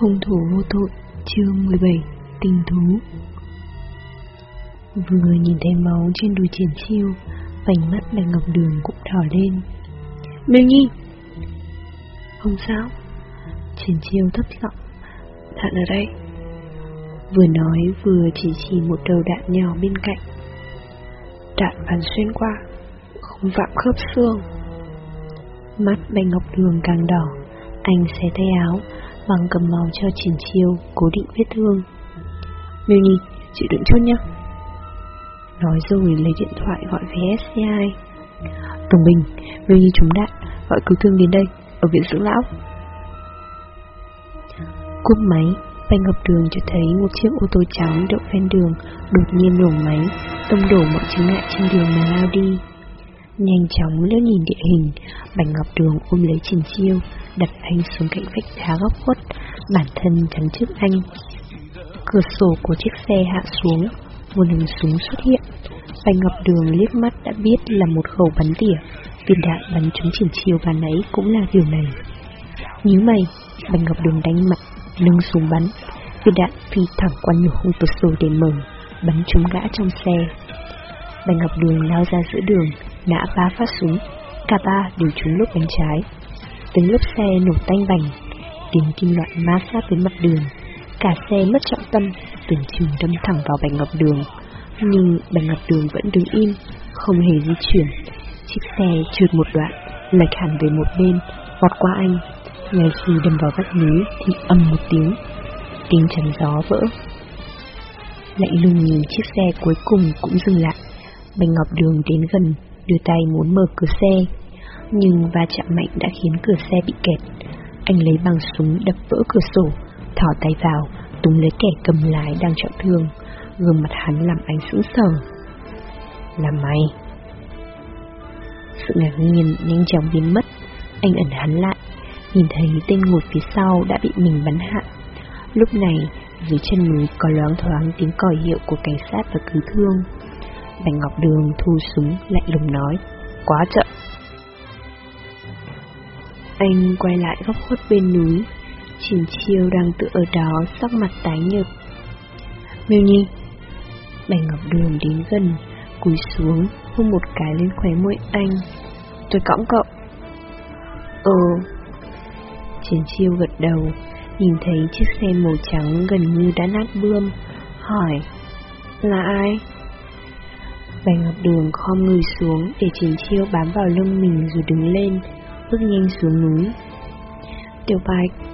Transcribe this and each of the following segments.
Hung thủ vô tội, chương 17, tình thú Vừa nhìn thấy máu trên đùi triển chiêu, vành mắt Bạch Ngọc Đường cũng đỏ lên. Miêu Nhi! Không sao, triển chiêu thấp giọng, thận ở đây. Vừa nói vừa chỉ chỉ một đầu đạn nhỏ bên cạnh. Đạn bắn xuyên qua, không vạm khớp xương. Mắt Bạch Ngọc Đường càng đỏ, anh xé tay áo, bằng cầm máu cho triển chiêu, cố định vết thương. Miêu Nhi, chị đựng chút nhá. Nói rồi lấy điện thoại gọi về SCI. Tổng Bình, Miêu Nhi trúng đạn, gọi cứu thương đến đây, ở viện dưỡng lão. Cúp máy, bay ngập Đường cho thấy một chiếc ô tô trắng đậu ven đường, đột nhiên nổ máy, tông đổ mọi chướng ngại trên đường mà lao đi. Nhanh chóng lướt nhìn địa hình, Bạch Ngọc Đường ôm lấy Trình Chiêu, đặt anh xuống cạnh vách đá góc khuất, bản thân chắn trước anh. Cửa sổ của chiếc xe hạ xuống, một hình súng xuất hiện. Bạch Ngọc Đường liếc mắt đã biết là một khẩu bắn tỉa, viên đạn bắn trúng Trình Chiêu và nấy cũng là điều này. Nhíu mày, Bạch Ngọc Đường đánh mặt, nâng súng bắn, viên đạn phi thẳng qua nhổ khung cửa sổ để mở, bắn trúng gã trong xe. Bạch Ngọc Đường lao ra giữa đường, nã ba phát súng, cả ba đều trúng lốp bánh trái. Tiếng lốp xe nổ tanh bành, tiếng kim loại ma sát với mặt đường. Cả xe mất trọng tâm, tưởng chừng đâm thẳng vào bành Ngọc Đường. Nhưng bành Ngọc Đường vẫn đứng im, không hề di chuyển. Chiếc xe trượt một đoạn, lệch hẳn về một bên, vọt qua anh. Ngay khi đâm vào vách núi thì ầm một tiếng, tiếng chắn gió vỡ. Lạnh lùng nhìn chiếc xe cuối cùng cũng dừng lại. bành Ngọc Đường đến gần, đưa tay muốn mở cửa xe, nhưng va chạm mạnh đã khiến cửa xe bị kẹt. Anh lấy bằng súng đập vỡ cửa sổ, thỏ tay vào, túm lấy kẻ cầm lái đang trọng thương, gương mặt hắn làm anh sững sờ. Là mày. Sự ngạc nhiên nhanh chóng biến mất, anh ẩn hắn lại, nhìn thấy tên ngồi phía sau đã bị mình bắn hạ. Lúc này, dưới chân núi có loáng thoáng tiếng còi hiệu của cảnh sát và cứu thương. Bạch Ngọc Đường thu súng lạnh lùng nói, quá chậm. Anh quay lại góc khuất bên núi, Triển Chiêu đang tự ở đó sắc mặt tái nhợt. Miêu Nhi Bạch Ngọc Đường đến gần, cúi xuống, hôn một cái lên khóe môi anh. Tôi cõng cậu. ờ Triển Chiêu gật đầu, nhìn thấy chiếc xe màu trắng gần như đã nát bươm, hỏi, là ai? Bành Ngọc Đường khom người xuống để Triển Chiêu bám vào lưng mình rồi đứng lên, bước nhanh xuống núi. Tiểu Bạch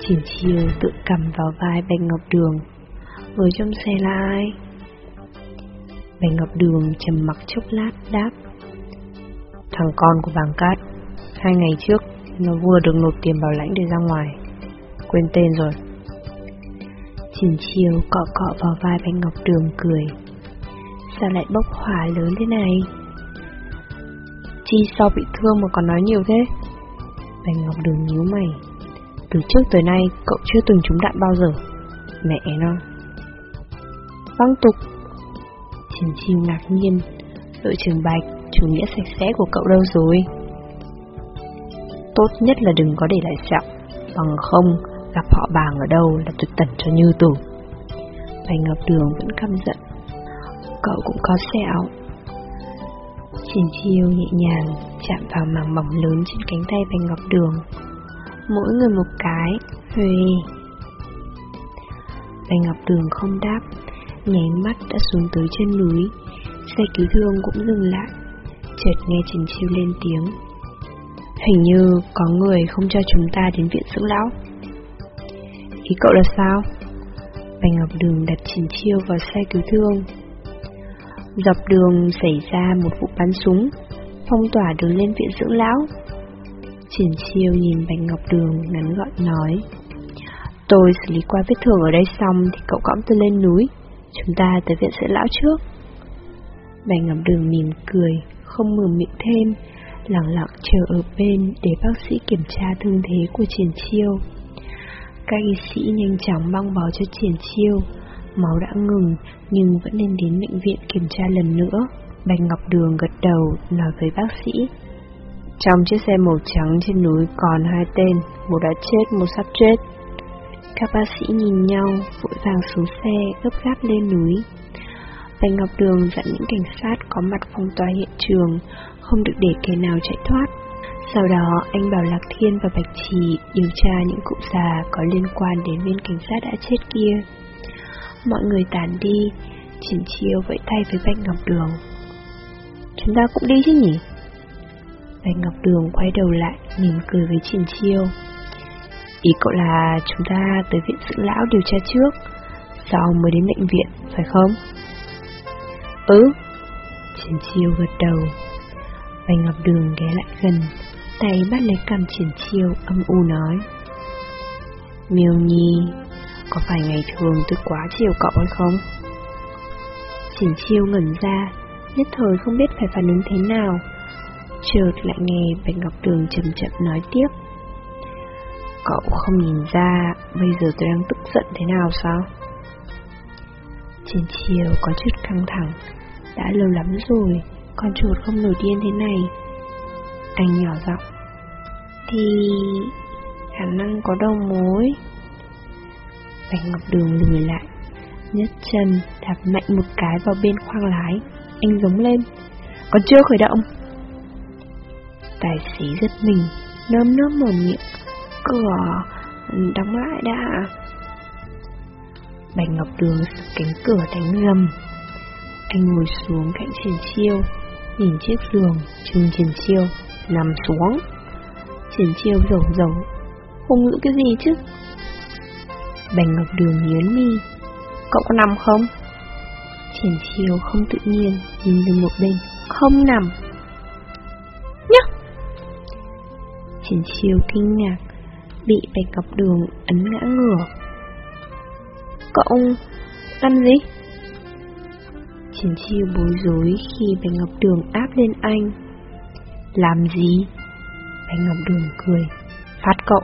Triển Chiêu tự cầm vào vai Bạch Ngọc Đường. Người trong xe là ai? Bạch Ngọc Đường trầm mặc chốc lát đáp. Thằng con của bàng cát, hai ngày trước nó vừa được nộp tiền bảo lãnh để ra ngoài. Quên tên rồi. Triển Chiêu cọ cọ vào vai Bạch Ngọc Đường cười. Sao lại bốc hỏa lớn thế này? Chi sao bị thương mà còn nói nhiều thế? Bành Ngọc Đường nhíu mày. Từ trước tới nay cậu chưa từng trúng đạn bao giờ. Mẹ nó. Văng tục. Triển chiêu ngạc nhiên. Đội trưởng Bạch, chủ nghĩa sạch sẽ của cậu đâu rồi? Tốt nhất là đừng có để lại sẹo. Bằng không, gặp họ bàng ở đâu là tuyệt tẩn cho như tử. Bành Ngọc Đường vẫn căm giận. Cậu cũng có sẹo. Triển chiêu nhẹ nhàng chạm vào màng mỏng lớn trên cánh tay bành Ngọc Đường. Mỗi người một cái, Huê. bành Ngọc Đường không đáp, nháy mắt đã xuống tới chân núi. Xe cứu thương cũng dừng lại, chợt nghe Trình Chiêu lên tiếng. Hình như có người không cho chúng ta đến viện dưỡng lão. Ý cậu là sao? bành Ngọc Đường đặt Trình Chiêu vào xe cứu thương, Dọc đường xảy ra một vụ bắn súng, phong tỏa đường lên viện dưỡng lão. Triển chiêu nhìn Bạch Ngọc Đường ngắn gọn nói. Tôi xử lý qua vết thương ở đây xong thì cậu cõng tôi lên núi, chúng ta tới viện dưỡng lão trước. Bạch Ngọc Đường mỉm cười, không mở miệng thêm, lặng lặng chờ ở bên để bác sĩ kiểm tra thương thế của Triển Chiêu. Các y sĩ nhanh chóng băng bó cho Triển Chiêu, Máu đã ngừng, nhưng vẫn nên đến bệnh viện kiểm tra lần nữa. Bạch Ngọc Đường gật đầu, nói với bác sĩ. Trong chiếc xe màu trắng trên núi còn hai tên, một đã chết, một sắp chết. Các bác sĩ nhìn nhau, vội vàng xuống xe, gấp gáp lên núi. Bạch Ngọc Đường dặn những cảnh sát có mặt phong tỏa hiện trường, không được để kẻ nào chạy thoát. Sau đó, anh bảo Lạc Thiên và Bạch Trì điều tra những cụ già có liên quan đến viên cảnh sát đã chết kia. Mọi người tàn đi, Triển Chiêu vẫy tay với Bạch Ngọc Đường. Chúng ta cũng đi chứ nhỉ? Bạch Ngọc Đường quay đầu lại, mỉm cười với Triển Chiêu. Ý cậu là chúng ta tới viện dưỡng lão điều tra trước, sau mới đến bệnh viện, phải không? Ừ. Triển Chiêu gật đầu. Bạch Ngọc Đường ghé lại gần, tay bắt lấy cầm Triển Chiêu âm u nói. Miêu Nhi, có phải ngày thường tôi quá chiều cậu hay không? Chỉnh Chiêu ngẩn ra, nhất thời không biết phải phản ứng thế nào. Chợt lại nghe Bạch Ngọc Đường chậm chậm nói tiếp. Cậu không nhìn ra bây giờ tôi đang tức giận thế nào sao? Trên chiều có chút căng thẳng, đã lâu lắm rồi, con chuột không nổi điên thế này. Anh nhỏ giọng. Thì... khả năng có đầu mối. Bạch Ngọc Đường lùi lại, nhất chân đạp mạnh một cái vào bên khoang lái. Anh giống lên. Còn chưa khởi động. Tài xế giật mình, nơm nớm mở miệng. Cửa ừ, đóng lại đã. Bạch Ngọc Đường cánh cửa đánh gầm. Anh ngồi xuống cạnh Triển Chiêu, nhìn chiếc giường, trừng Triển Chiêu, nằm xuống. Triển Chiêu rầu rầu, không ngữ cái gì chứ? Bạch Ngọc Đường nhớn mi, cậu có nằm không? Triển Chiêu không tự nhiên, nhìn lên một bên, không nằm. Nhá! Triển Chiêu kinh ngạc, bị Bạch Ngọc Đường ấn ngã ngửa. Cậu làm gì? Triển chiêu bối rối khi Bạch Ngọc Đường áp lên anh. Làm gì? Bạch Ngọc Đường cười, phát cậu.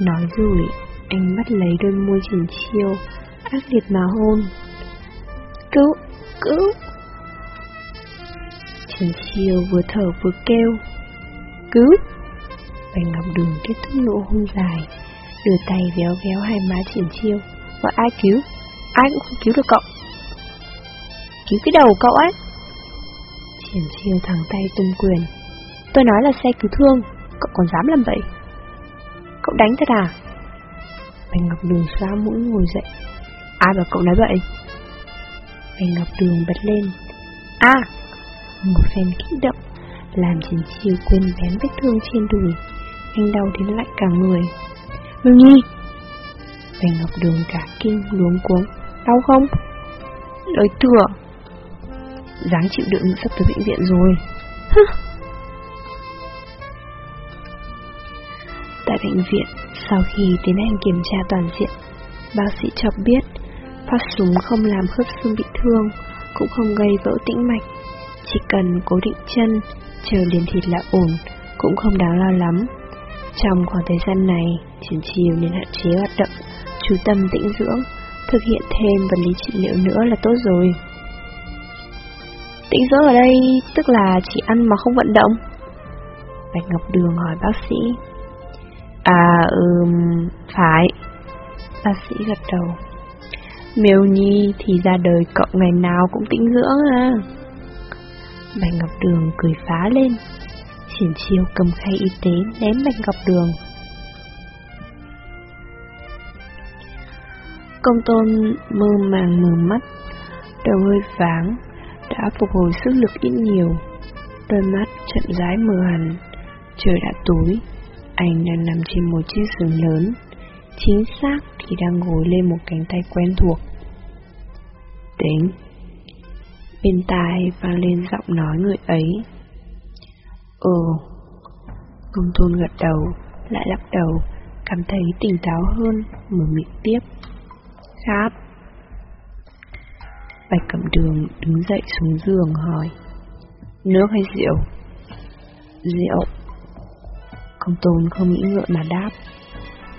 Nói rồi, anh bắt lấy đôi môi triển chiêu, ác liệt mà hôn. Cứu, cứu! Triển chiêu vừa thở vừa kêu. Cứu! Bạch Ngọc Đường kết thúc nụ hôn dài, đưa tay véo véo hai má triển chiêu. Và ai cứu? Ai cũng không cứu được cậu. Cứu cái đầu cậu ấy. Triển chiêu thẳng tay tung quyền. Tôi nói là xe cứu thương, cậu còn dám làm vậy? Cậu đánh thật à? Bành Ngọc Đường xoa mũi ngồi dậy. Ai bảo cậu nói vậy? Bành Ngọc Đường bật lên. À! Một phen kích động, làm Triển chiêu quên bén vết thương trên đùi. Anh đau đến lạnh cả người. Mưu Nhi! Bành Ngọc Đường cả kinh luống cuống. Đau không? Lời thừa. Dáng chịu đựng sắp tới bệnh viện rồi. Hứ bệnh viện, sau khi tiến hành kiểm tra toàn diện, bác sĩ cho biết phát súng không làm khớp xương bị thương, cũng không gây vỡ tĩnh mạch. Chỉ cần cố định chân, chờ liền thịt là ổn, cũng không đáng lo lắm. Trong khoảng thời gian này, triển chiều nên hạn chế hoạt động, chú tâm tĩnh dưỡng, thực hiện thêm vật lý trị liệu nữa là tốt rồi. Tĩnh dưỡng ở đây tức là chỉ ăn mà không vận động. Bạch Ngọc Đường hỏi bác sĩ. À, ừm, phải. Bác sĩ gật đầu. Miêu Nhi thì ra đời cậu ngày nào cũng tĩnh dưỡng à. Bạch Ngọc Đường cười phá lên. Triển chiêu cầm khay y tế ném Bạch Ngọc Đường. Công tôn mơ màng mở mắt, đầu hơi váng, đã phục hồi sức lực ít nhiều. Đôi mắt chậm rãi mờ hẳn, trời đã tối, anh đang nằm trên một chiếc giường lớn, chính xác thì đang ngồi lên một cánh tay quen thuộc. Tính. Bên tai vang lên giọng nói người ấy. Ừ. Công tôn gật đầu, lại lắc đầu, cảm thấy tỉnh táo hơn, mở miệng tiếp. Khát. Bạch Cẩm Đường đứng dậy xuống giường hỏi. Nước hay rượu? Rượu. Công tôn không nghĩ ngợi mà đáp.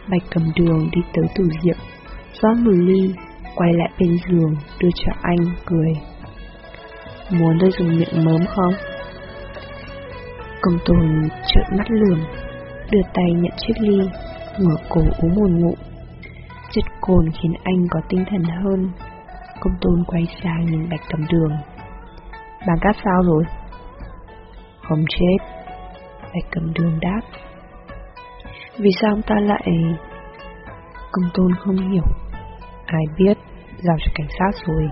Bạch cầm Đường đi tới tủ rượu, rót một ly, quay lại bên giường, đưa cho anh, cười. Muốn tôi dùng miệng mớm không? Công tôn trợn mắt lườm, đưa tay nhận chiếc ly, ngửa cổ uống một ngụm, Chất cồn khiến anh có tinh thần hơn. Công tôn quay sang nhìn bạch cầm đường. bạn cát sao rồi? Không chết. Bạch cầm đường đáp. Vì sao ông ta lại... Công tôn không hiểu. Ai biết, giao cho cảnh sát rồi.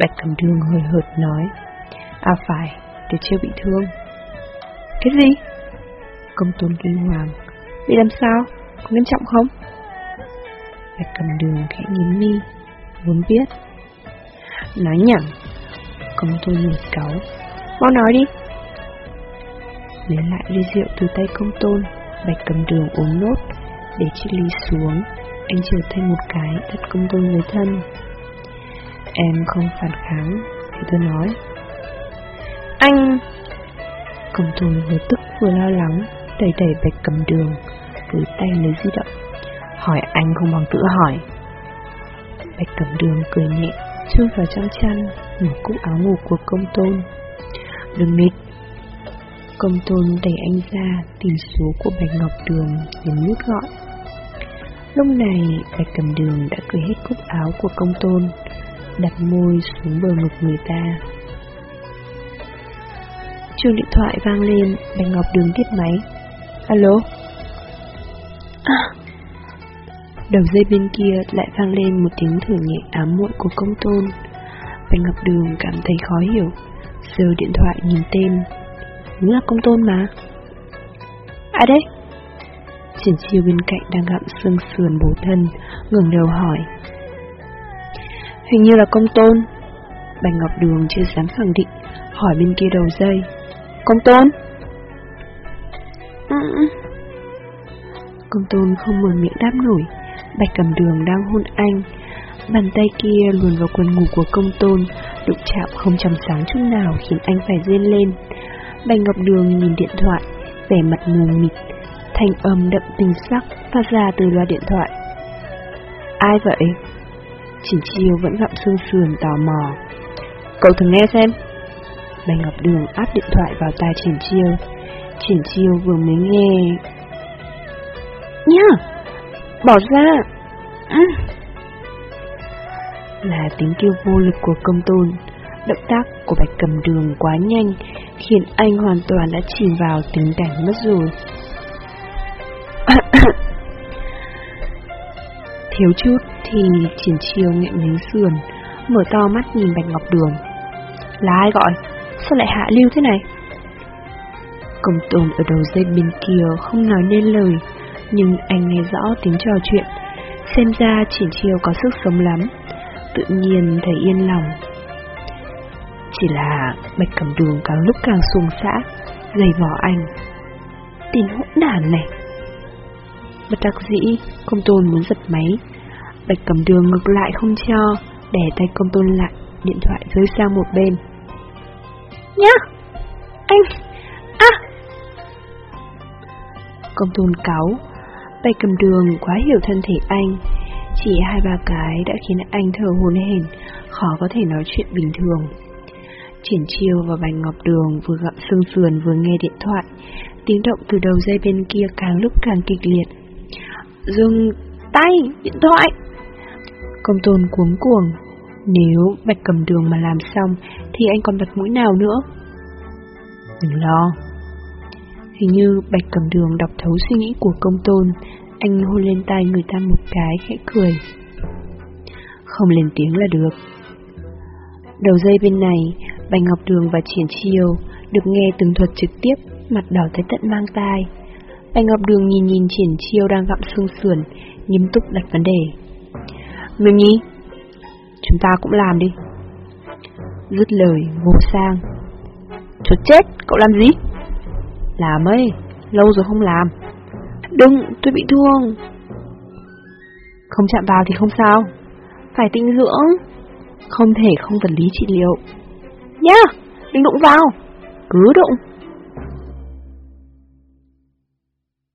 Bạch cầm đường hơi hợt nói. À phải, để chưa bị thương. Cái gì? Công tôn kinh hoàng. Bị làm sao? Có nghiêm trọng không? Bạch cầm đường khẽ nhíu mi, muốn biết. Nói nhảm. Công tôn nhìn cáu. Mau nói đi. Lấy lại ly rượu từ tay công tôn, bạch cầm đường uống nốt, để chiếc ly xuống, anh trở thành một cái đặt công tôn người thân. Em không phản kháng, thì tôi nói. Anh... Công tôi vừa tức vừa lo lắng, đẩy đẩy bạch cầm đường, với tay lấy di động. Hỏi anh không bằng tự hỏi. Bạch cầm đường cười nhẹ, chui vào trong chăn, mở cúc áo ngủ của công tôn. Đừng mịt. Công tôn đẩy anh ra, tìm số của bạch ngọc đường, nhấn nút gọi. Lúc này, bạch cầm đường đã cười hết cúc áo của công tôn, đặt môi xuống bờ ngực người ta. Chuông điện thoại vang lên, Bạch Ngọc Đường tiếp máy. Alo? À. Đầu dây bên kia lại vang lên một tiếng thở nhẹ ám muội của công tôn. Bạch Ngọc Đường cảm thấy khó hiểu, giơ điện thoại nhìn tên. Đúng là công tôn mà. À đấy? Triển chiêu bên cạnh đang gặm xương sườn bổ thân, ngừng đầu hỏi. Hình như là công tôn. Bạch Ngọc Đường chưa dám khẳng định, hỏi bên kia đầu dây. Công tôn? Ừ. Công tôn không mở miệng đáp nổi, Bạch cầm đường đang hôn anh. Bàn tay kia luồn vào quần ngủ của công tôn, đụng chạm không trầm sáng chút nào khiến anh phải rên lên. Bạch Ngọc Đường nhìn điện thoại, vẻ mặt mù mịt, thanh âm đậm tình sắc phát ra từ loa điện thoại. Ai vậy? Chỉnh chiêu vẫn gặm xương sườn tò mò. Cậu thử nghe xem. Bạch Ngọc Đường áp điện thoại vào tai Triển Chiêu. Triển Chiêu vừa mới nghe. Nhá! Bỏ ra! À. Là tiếng kêu vô lực của công tôn. Động tác của Bạch Cầm Đường quá nhanh, khiến anh hoàn toàn đã chìm vào tiếng cảnh mất rồi. Thiếu chút thì Triển Chiêu nghẹn miếng sườn, mở to mắt nhìn Bạch Ngọc Đường. Là ai gọi? Sao lại hạ lưu thế này? Công tôn ở đầu dây bên kia không nói nên lời, nhưng anh nghe rõ tiếng trò chuyện. Xem ra triển chiêu có sức sống lắm, tự nhiên thấy yên lòng. Chỉ là bạch cầm đường càng lúc càng xung xã, dày vỏ anh. Tin hỗn đản này. Bất đắc dĩ, công tôn muốn giật máy. Bạch cầm đường ngược lại không cho, đè tay công tôn lại, điện thoại rơi sang một bên. Nhá! Anh! À! Công tôn cáu, tay cầm đường quá hiểu thân thể anh. Chỉ hai ba cái đã khiến anh thở hồn hển, khó có thể nói chuyện bình thường. Triển chiêu và bạch ngọc đường vừa gặm xương sườn vừa nghe điện thoại, tiếng động từ đầu dây bên kia càng lúc càng kịch liệt. Dừng tay, điện thoại! Công tôn cuống cuồng, nếu bạch cầm đường mà làm xong thì anh còn bật mũi nào nữa? Đừng lo. Hình như bạch cầm đường đọc thấu suy nghĩ của công tôn, anh hôn lên tay người ta một cái khẽ cười. Không lên tiếng là được. Đầu dây bên này, Bạch Ngọc Đường và Triển Chiêu được nghe từng thuật trực tiếp, mặt đỏ tới tận mang tai. Bạch Ngọc Đường nhìn nhìn Triển Chiêu đang gặm xương sườn, nghiêm túc đặt vấn đề. Người Nhi, chúng ta cũng làm đi. Dứt lời, vô sang. Chốt chết, cậu làm gì? Làm ấy, lâu rồi không làm. Đừng, tôi bị thương. Không chạm vào thì không sao. Phải tinh dưỡng. Không thể không vật lý trị liệu. Nhá, đừng đụng vào. Cứ đụng.